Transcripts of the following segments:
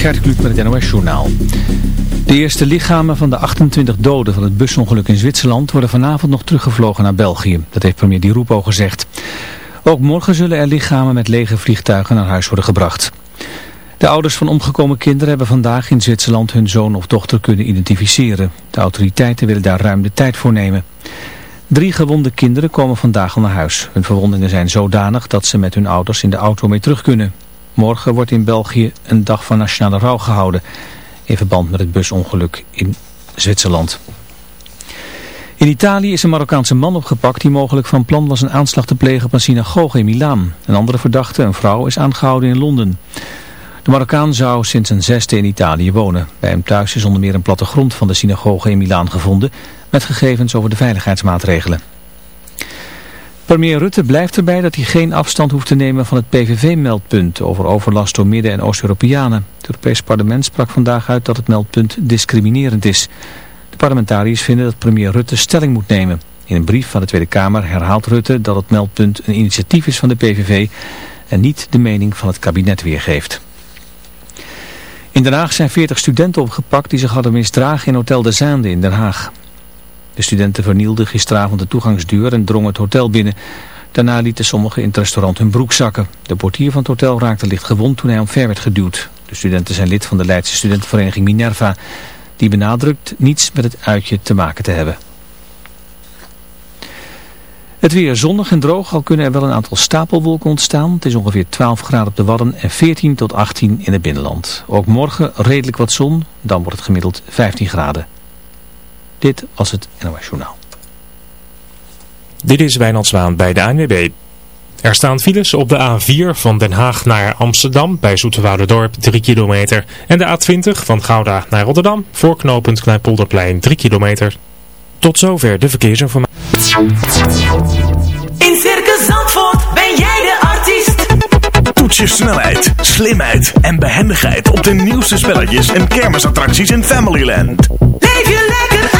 Gert Kluk met het NOS-journaal. De eerste lichamen van de 28 doden van het busongeluk in Zwitserland worden vanavond nog teruggevlogen naar België. Dat heeft premier Di Rupo gezegd. Ook morgen zullen er lichamen met lege vliegtuigen naar huis worden gebracht. De ouders van omgekomen kinderen hebben vandaag in Zwitserland hun zoon of dochter kunnen identificeren. De autoriteiten willen daar ruim de tijd voor nemen. Drie gewonde kinderen komen vandaag al naar huis. Hun verwondingen zijn zodanig dat ze met hun ouders in de auto mee terug kunnen. Morgen wordt in België een dag van nationale rouw gehouden. In verband met het busongeluk in Zwitserland. In Italië is een Marokkaanse man opgepakt die mogelijk van plan was een aanslag te plegen op een synagoge in Milaan. Een andere verdachte, een vrouw, is aangehouden in Londen. De Marokkaan zou sinds een zesde in Italië wonen. Bij hem thuis is onder meer een plattegrond van de synagoge in Milaan gevonden met gegevens over de veiligheidsmaatregelen. Premier Rutte blijft erbij dat hij geen afstand hoeft te nemen van het PVV-meldpunt over overlast door Midden- en Oost-Europeanen. Het Europees Parlement sprak vandaag uit dat het meldpunt discriminerend is. De parlementariërs vinden dat premier Rutte stelling moet nemen. In een brief van de Tweede Kamer herhaalt Rutte dat het meldpunt een initiatief is van de PVV en niet de mening van het kabinet weergeeft. In Den Haag zijn 40 studenten opgepakt die zich hadden misdragen in Hotel de Zaande in Den Haag. De studenten vernielden gisteravond de toegangsdeur en drongen het hotel binnen. Daarna lieten sommigen in het restaurant hun broek zakken. De portier van het hotel raakte licht gewond toen hij omver werd geduwd. De studenten zijn lid van de Leidse studentenvereniging Minerva. Die benadrukt niets met het uitje te maken te hebben. Het weer zonnig en droog, al kunnen er wel een aantal stapelwolken ontstaan. Het is ongeveer 12 graden op de Wadden en 14 tot 18 in het binnenland. Ook morgen redelijk wat zon, dan wordt het gemiddeld 15 graden. Dit was het NOS Journaal. Dit is Wijnand Zwaan bij de ANWB. Er staan files op de A4 van Den Haag naar Amsterdam bij Dorp 3 kilometer. En de A20 van Gouda naar Rotterdam voor knooppunt Kleinpolderplein 3 kilometer. Tot zover de verkeersinformatie. In Circus Zandvoort ben jij de artiest. Toets je snelheid, slimheid en behendigheid op de nieuwste spelletjes en kermisattracties in Familyland. Leef je lekker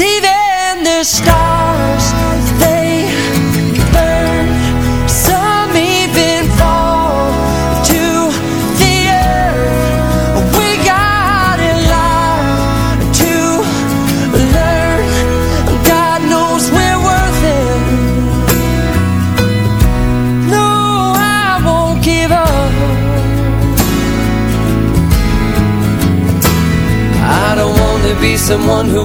Even the stars, they burn. Some even fall to the earth. We got a lot to learn. God knows we're worth it. No, I won't give up. I don't want to be someone who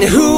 and who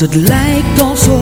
het lijkt alsof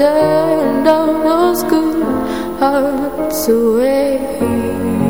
turned all those good hearts away.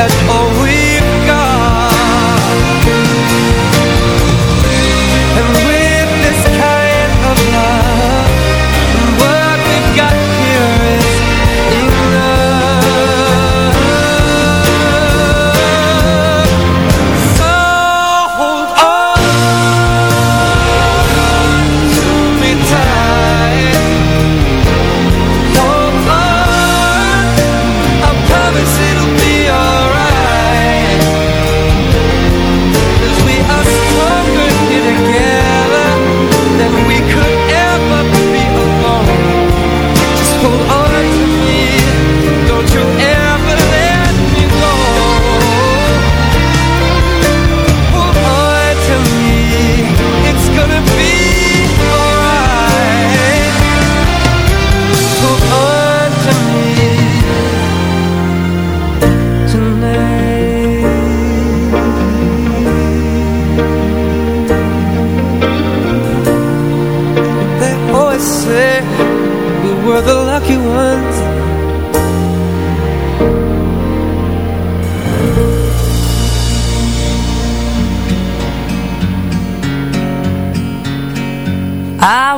at all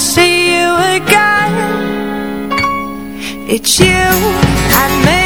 see you again. It's you and me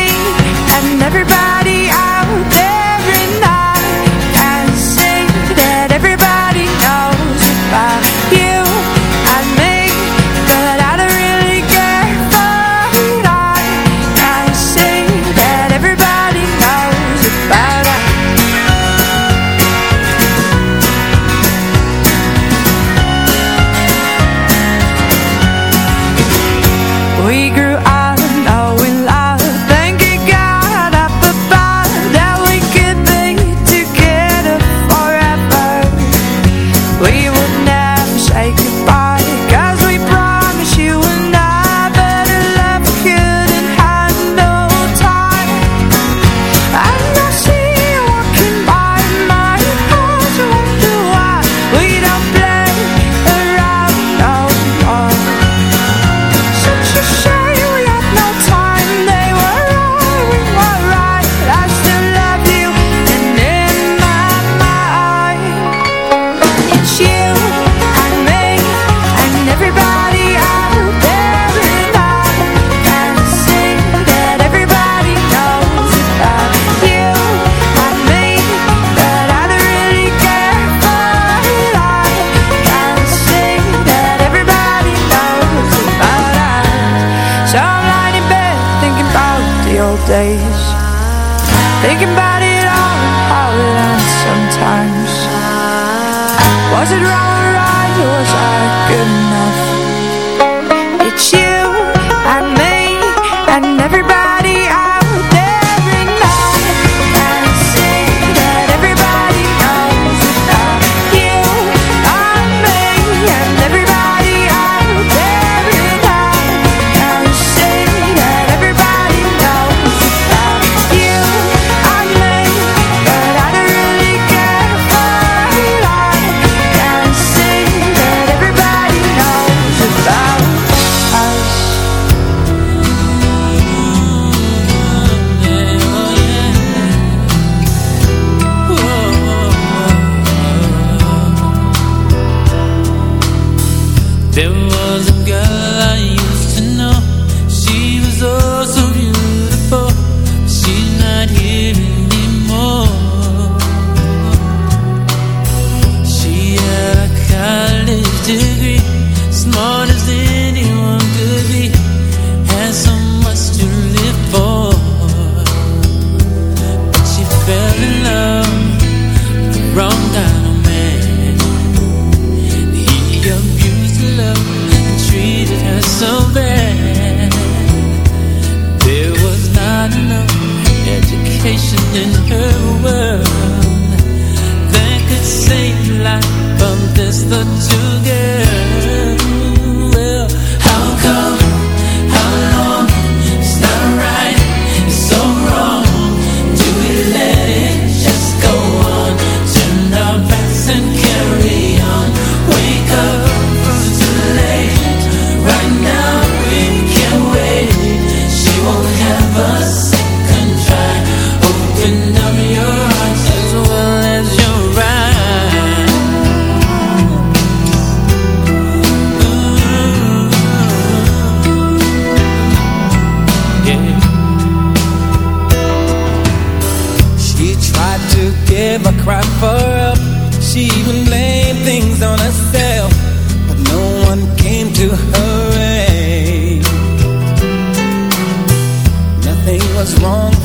There was in her world that could.